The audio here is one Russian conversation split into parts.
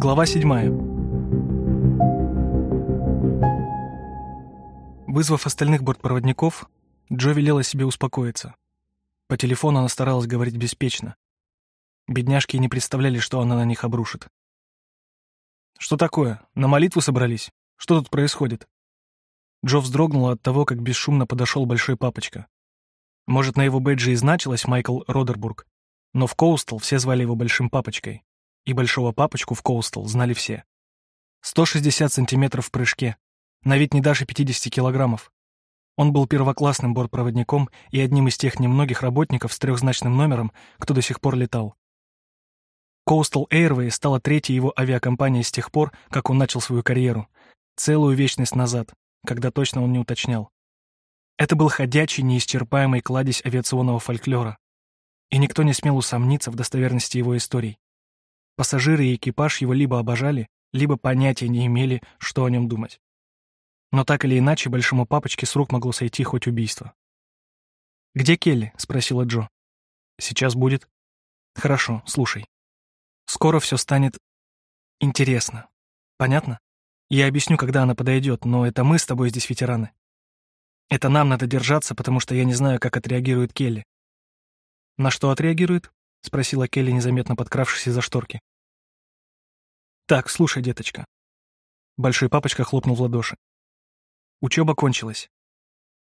Глава 7. Вызвав остальных бортпроводников, Джо велела себе успокоиться. По телефону она старалась говорить беспечно. Бедняжки не представляли, что она на них обрушит. «Что такое? На молитву собрались? Что тут происходит?» Джо вздрогнула от того, как бесшумно подошел большой папочка. Может, на его бэдже и значилось Майкл Родербург, но в Коустал все звали его Большим Папочкой, и Большого Папочку в Коустал знали все. 160 сантиметров в прыжке, на вид не даже 50 килограммов. Он был первоклассным бортпроводником и одним из тех немногих работников с трехзначным номером, кто до сих пор летал. Coastal Airways стала третьей его авиакомпанией с тех пор, как он начал свою карьеру, целую вечность назад, когда точно он не уточнял. Это был ходячий, неисчерпаемый кладезь авиационного фольклора. И никто не смел усомниться в достоверности его историй. Пассажиры и экипаж его либо обожали, либо понятия не имели, что о нем думать. Но так или иначе, большому папочке с рук могло сойти хоть убийство. «Где Келли?» — спросила Джо. «Сейчас будет». «Хорошо, слушай. Скоро все станет интересно. Понятно? Я объясню, когда она подойдет, но это мы с тобой здесь ветераны. Это нам надо держаться, потому что я не знаю, как отреагирует Келли. На что отреагирует? Спросила Келли, незаметно подкравшись из-за шторки. Так, слушай, деточка. Большой папочка хлопнул в ладоши. Учеба кончилась.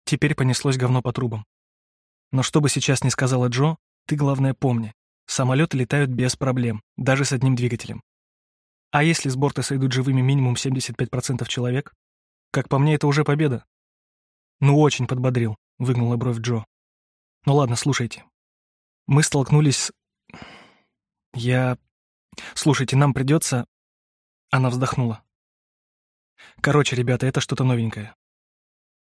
Теперь понеслось говно по трубам. Но что бы сейчас ни сказала Джо, ты, главное, помни. Самолеты летают без проблем, даже с одним двигателем. А если с борта сойдут живыми минимум 75% человек? Как по мне, это уже победа. «Ну, очень подбодрил», — выгнула бровь Джо. «Ну ладно, слушайте. Мы столкнулись с... Я... Слушайте, нам придется...» Она вздохнула. «Короче, ребята, это что-то новенькое».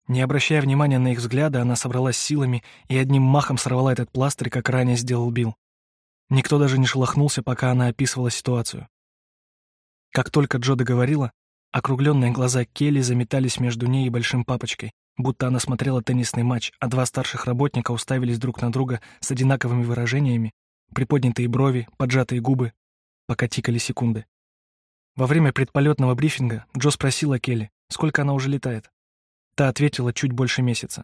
Не обращая внимания на их взгляды, она собралась силами и одним махом сорвала этот пластырь, как ранее сделал Билл. Никто даже не шелохнулся, пока она описывала ситуацию. Как только Джо договорила, округленные глаза Келли заметались между ней и большим папочкой, будто она смотрела теннисный матч, а два старших работника уставились друг на друга с одинаковыми выражениями, приподнятые брови, поджатые губы, пока тикали секунды. Во время предполетного брифинга Джо спросила Келли, сколько она уже летает. Та ответила чуть больше месяца.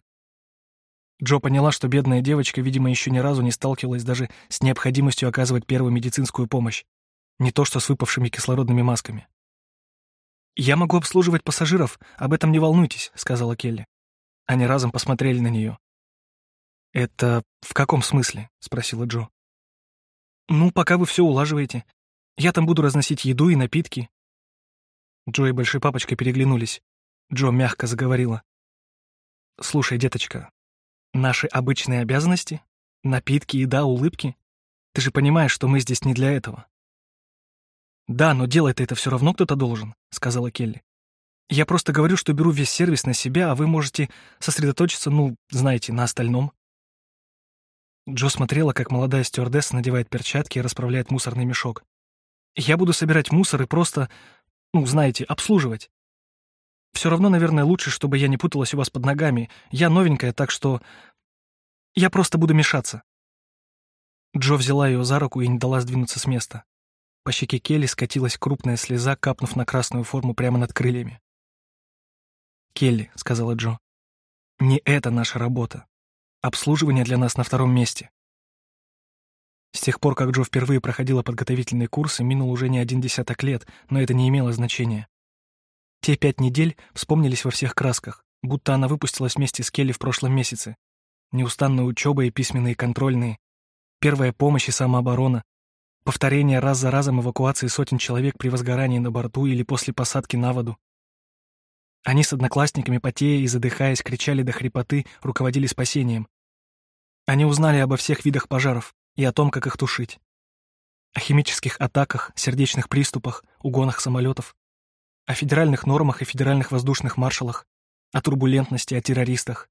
Джо поняла, что бедная девочка, видимо, еще ни разу не сталкивалась даже с необходимостью оказывать первую медицинскую помощь, не то что с выпавшими кислородными масками. «Я могу обслуживать пассажиров, об этом не волнуйтесь», — сказала Келли. Они разом посмотрели на нее. «Это в каком смысле?» — спросила Джо. «Ну, пока вы все улаживаете. Я там буду разносить еду и напитки». Джо и Большой Папочка переглянулись. Джо мягко заговорила. «Слушай, деточка, наши обычные обязанности? Напитки, еда, улыбки? Ты же понимаешь, что мы здесь не для этого». «Да, но делать-то это все равно кто-то должен», — сказала Келли. Я просто говорю, что беру весь сервис на себя, а вы можете сосредоточиться, ну, знаете, на остальном. Джо смотрела, как молодая стюардесса надевает перчатки и расправляет мусорный мешок. Я буду собирать мусор и просто, ну, знаете, обслуживать. Все равно, наверное, лучше, чтобы я не путалась у вас под ногами. Я новенькая, так что... Я просто буду мешаться. Джо взяла ее за руку и не дала сдвинуться с места. По щеке Келли скатилась крупная слеза, капнув на красную форму прямо над крыльями. «Келли», — сказала Джо, — «не это наша работа. Обслуживание для нас на втором месте». С тех пор, как Джо впервые проходила подготовительные курсы, минул уже не один десяток лет, но это не имело значения. Те пять недель вспомнились во всех красках, будто она выпустилась вместе с Келли в прошлом месяце. Неустанная учеба и письменные контрольные, первая помощь и самооборона, повторение раз за разом эвакуации сотен человек при возгорании на борту или после посадки на воду, они с одноклассниками, потея и задыхаясь, кричали до хрипоты, руководили спасением. Они узнали обо всех видах пожаров и о том, как их тушить. О химических атаках, сердечных приступах, угонах самолетов, о федеральных нормах и федеральных воздушных маршалах, о турбулентности, о террористах.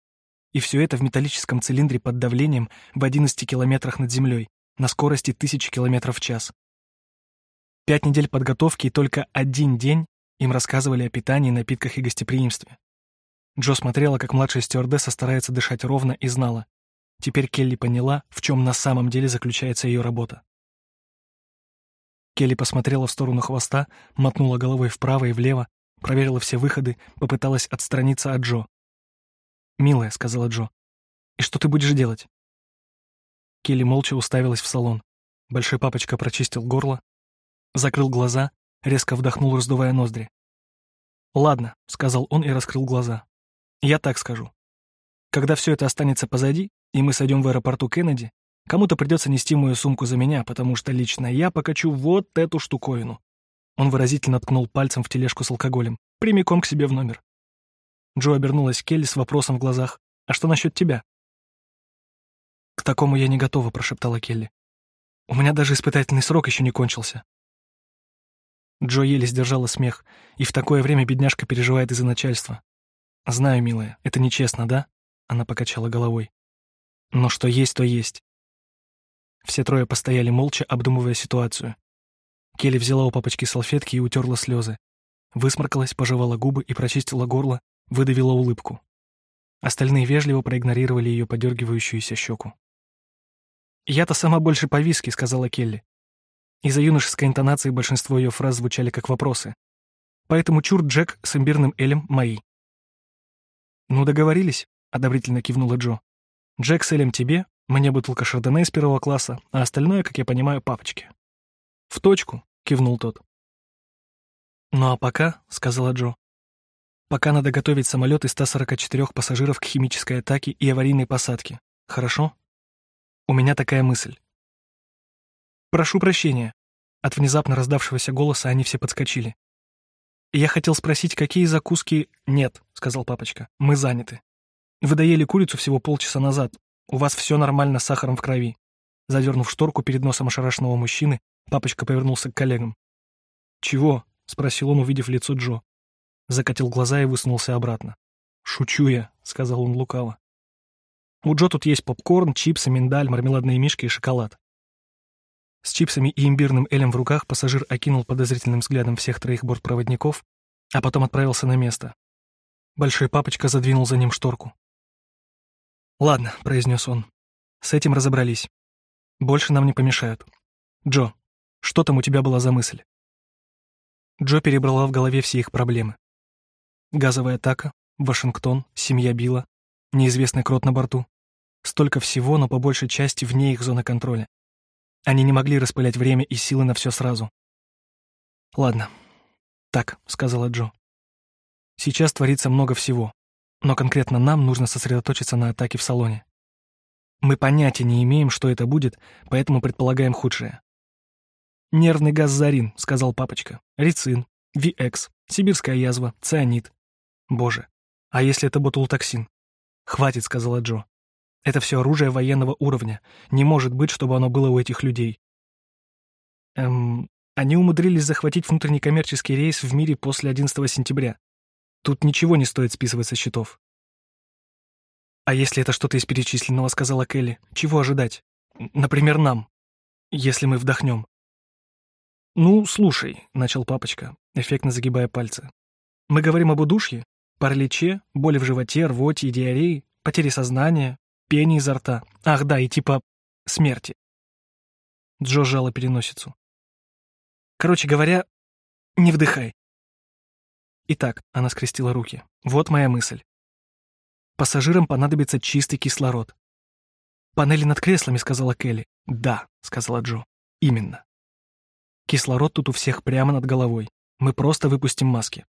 И все это в металлическом цилиндре под давлением в 11 километрах над землей, на скорости тысячи километров в час. Пять недель подготовки и только один день им рассказывали о питании, напитках и гостеприимстве. Джо смотрела, как младшая стюардесса старается дышать ровно и знала. Теперь Келли поняла, в чем на самом деле заключается ее работа. Келли посмотрела в сторону хвоста, мотнула головой вправо и влево, проверила все выходы, попыталась отстраниться от Джо. «Милая», — сказала Джо, — «и что ты будешь делать?» Келли молча уставилась в салон. Большой папочка прочистил горло, закрыл глаза, резко вдохнул, раздувая ноздри. «Ладно», — сказал он и раскрыл глаза. «Я так скажу. Когда все это останется позади, и мы сойдем в аэропорту Кеннеди, кому-то придется нести мою сумку за меня, потому что лично я покачу вот эту штуковину». Он выразительно ткнул пальцем в тележку с алкоголем, прямиком к себе в номер. Джо обернулась к Келли с вопросом в глазах. «А что насчет тебя?» «К такому я не готова», — прошептала Келли. «У меня даже испытательный срок еще не кончился». Джо еле сдержала смех, и в такое время бедняжка переживает из-за начальства. «Знаю, милая, это нечестно, да?» Она покачала головой. «Но что есть, то есть». Все трое постояли молча, обдумывая ситуацию. Келли взяла у папочки салфетки и утерла слезы. Высморкалась, пожевала губы и прочистила горло, выдавила улыбку. Остальные вежливо проигнорировали ее подергивающуюся щеку. «Я-то сама больше по виски», — сказала Келли. Из-за юношеской интонации большинство ее фраз звучали как вопросы. Поэтому чур Джек с имбирным Элем мои. «Ну, договорились», — одобрительно кивнула Джо. «Джек с Элем тебе, мне бутылка шардоне из первого класса, а остальное, как я понимаю, папочке». «В точку», — кивнул тот. «Ну а пока», — сказала Джо, — «пока надо готовить самолет из 144 пассажиров к химической атаке и аварийной посадке. Хорошо? У меня такая мысль. «Прошу прощения». От внезапно раздавшегося голоса они все подскочили. «Я хотел спросить, какие закуски...» «Нет», — сказал папочка, — «мы заняты. Вы доели курицу всего полчаса назад. У вас все нормально с сахаром в крови». Задернув шторку перед носом ошарашенного мужчины, папочка повернулся к коллегам. «Чего?» — спросил он, увидев лицо Джо. Закатил глаза и высунулся обратно. «Шучу я», — сказал он лукаво. «У Джо тут есть попкорн, чипсы, миндаль, мармеладные мишки и шоколад. С чипсами и имбирным элем в руках пассажир окинул подозрительным взглядом всех троих бортпроводников, а потом отправился на место. Большой папочка задвинул за ним шторку. «Ладно», — произнес он, — «с этим разобрались. Больше нам не помешают. Джо, что там у тебя была за мысль?» Джо перебрала в голове все их проблемы. Газовая атака, Вашингтон, семья Билла, неизвестный крот на борту. Столько всего, но по большей части вне их зоны контроля. Они не могли распылять время и силы на все сразу. «Ладно. Так», — сказала Джо. «Сейчас творится много всего, но конкретно нам нужно сосредоточиться на атаке в салоне. Мы понятия не имеем, что это будет, поэтому предполагаем худшее». «Нервный газ зарин», — сказал папочка. «Рицин, VX, сибирская язва, цианид». «Боже, а если это ботулотоксин?» «Хватит», — сказала Джо. Это все оружие военного уровня. Не может быть, чтобы оно было у этих людей. Эм, они умудрились захватить внутреннекоммерческий рейс в мире после 11 сентября. Тут ничего не стоит списывать со счетов. «А если это что-то из перечисленного?» — сказала Келли. «Чего ожидать? Например, нам, если мы вдохнем». «Ну, слушай», — начал папочка, эффектно загибая пальцы. «Мы говорим об удушье, параличе, боли в животе, рвоте и диарее, потере сознания, пение изо рта. Ах да, и типа смерти. Джо жала переносицу. Короче говоря, не вдыхай. Итак, она скрестила руки. Вот моя мысль. Пассажирам понадобится чистый кислород. «Панели над креслами», — сказала Келли. «Да», — сказала Джо. «Именно. Кислород тут у всех прямо над головой. Мы просто выпустим маски».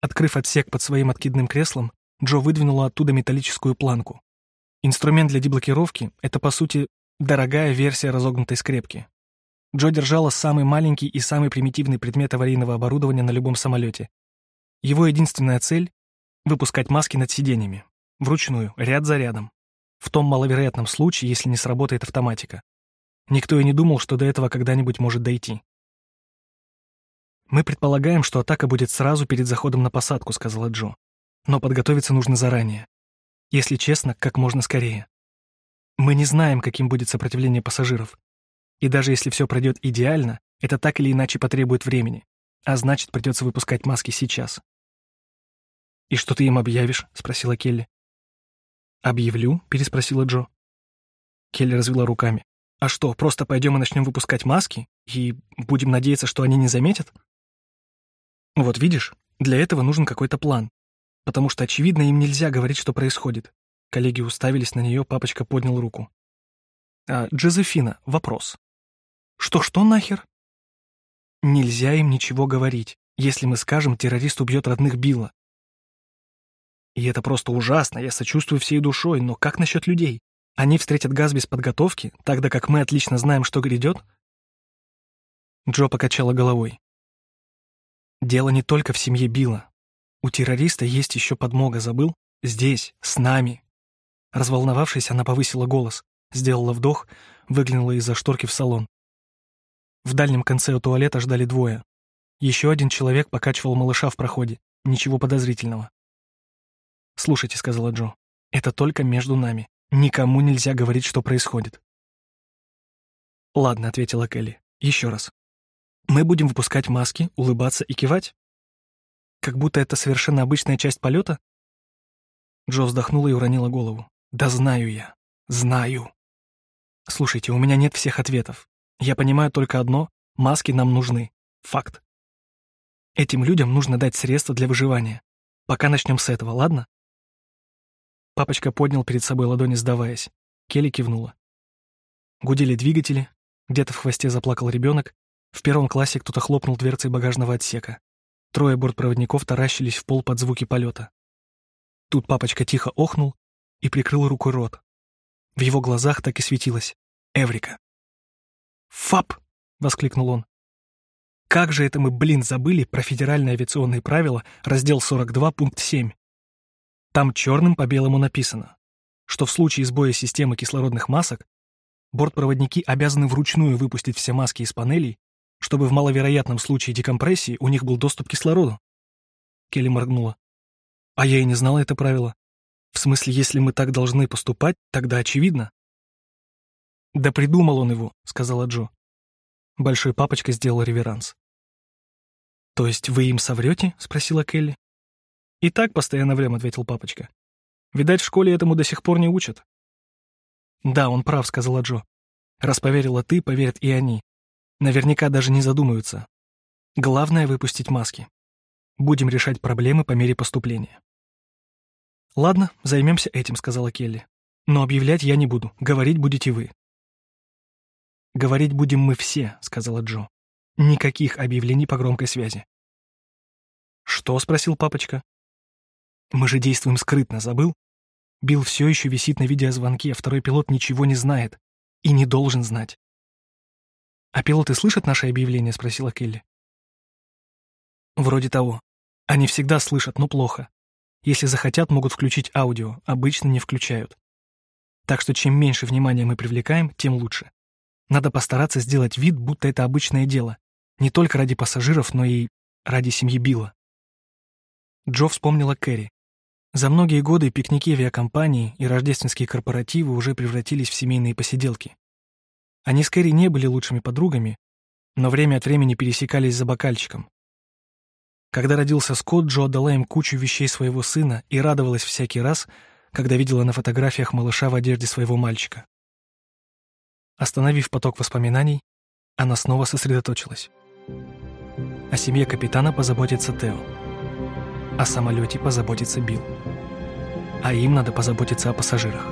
Открыв отсек под своим откидным креслом, Джо выдвинула оттуда металлическую планку. Инструмент для деблокировки — это, по сути, дорогая версия разогнутой скрепки. Джо держала самый маленький и самый примитивный предмет аварийного оборудования на любом самолете. Его единственная цель — выпускать маски над сиденьями. Вручную, ряд за рядом. В том маловероятном случае, если не сработает автоматика. Никто и не думал, что до этого когда-нибудь может дойти. «Мы предполагаем, что атака будет сразу перед заходом на посадку», — сказала Джо. «Но подготовиться нужно заранее. Если честно, как можно скорее. Мы не знаем, каким будет сопротивление пассажиров. И даже если все пройдет идеально, это так или иначе потребует времени. А значит, придется выпускать маски сейчас. «И что ты им объявишь?» — спросила Келли. «Объявлю?» — переспросила Джо. Келли развела руками. «А что, просто пойдем и начнем выпускать маски? И будем надеяться, что они не заметят? Вот видишь, для этого нужен какой-то план. Потому что, очевидно, им нельзя говорить, что происходит. Коллеги уставились на нее, папочка поднял руку. А, Джозефина, вопрос. Что-что нахер? Нельзя им ничего говорить, если мы скажем, террорист убьет родных Билла. И это просто ужасно, я сочувствую всей душой, но как насчет людей? Они встретят газ без подготовки, тогда как мы отлично знаем, что грядет? Джо покачала головой. Дело не только в семье Билла. У террориста есть еще подмога, забыл? Здесь, с нами. Разволновавшись, она повысила голос, сделала вдох, выглянула из-за шторки в салон. В дальнем конце у туалета ждали двое. Еще один человек покачивал малыша в проходе. Ничего подозрительного. «Слушайте», — сказала Джо, — «это только между нами. Никому нельзя говорить, что происходит». «Ладно», — ответила Келли. «Еще раз. Мы будем выпускать маски, улыбаться и кивать? Как будто это совершенно обычная часть полета?» Джо вздохнула и уронила голову. «Да знаю я. Знаю. Слушайте, у меня нет всех ответов. Я понимаю только одно — маски нам нужны. Факт. Этим людям нужно дать средства для выживания. Пока начнем с этого, ладно? Папочка поднял перед собой ладони, сдаваясь. Келли кивнула. Гудели двигатели, где-то в хвосте заплакал ребенок, в первом классе кто-то хлопнул дверцей багажного отсека. Трое бортпроводников таращились в пол под звуки полета. Тут папочка тихо охнул и прикрыл рукой рот. В его глазах так и светилось. Эврика. «Фап!» — воскликнул он. «Как же это мы, блин, забыли про федеральные авиационные правила, раздел 42, пункт 7. Там черным по белому написано, что в случае сбоя системы кислородных масок бортпроводники обязаны вручную выпустить все маски из панелей, чтобы в маловероятном случае декомпрессии у них был доступ к кислороду. Келли моргнула. А я и не знала это правило. В смысле, если мы так должны поступать, тогда очевидно. «Да придумал он его», — сказала Джо. Большой папочка сделал реверанс. «То есть вы им соврете?» — спросила Келли. «И так постоянно врем», — ответил папочка. «Видать, в школе этому до сих пор не учат». «Да, он прав», — сказала Джо. «Раз поверила ты, поверят и они. Наверняка даже не задумаются. Главное — выпустить маски. Будем решать проблемы по мере поступления». «Ладно, займемся этим», — сказала Келли. «Но объявлять я не буду, говорить будете вы». «Говорить будем мы все», — сказала Джо. «Никаких объявлений по громкой связи». «Что?» — спросил папочка. «Мы же действуем скрытно, забыл? Билл все еще висит на видеозвонке, а второй пилот ничего не знает. И не должен знать». «А пилоты слышат наши объявления?» — спросила Келли. «Вроде того. Они всегда слышат, но плохо. Если захотят, могут включить аудио, обычно не включают. Так что чем меньше внимания мы привлекаем, тем лучше. Надо постараться сделать вид, будто это обычное дело. Не только ради пассажиров, но и ради семьи Билла. Джо вспомнила Кэрри. За многие годы пикники авиакомпании и рождественские корпоративы уже превратились в семейные посиделки. Они с Кэрри не были лучшими подругами, но время от времени пересекались за бокальчиком. Когда родился Скотт, Джо отдала им кучу вещей своего сына и радовалась всякий раз, когда видела на фотографиях малыша в одежде своего мальчика. Остановив поток воспоминаний, она снова сосредоточилась. О семье капитана позаботится Тео. О самолете позаботится Билл. А им надо позаботиться о пассажирах.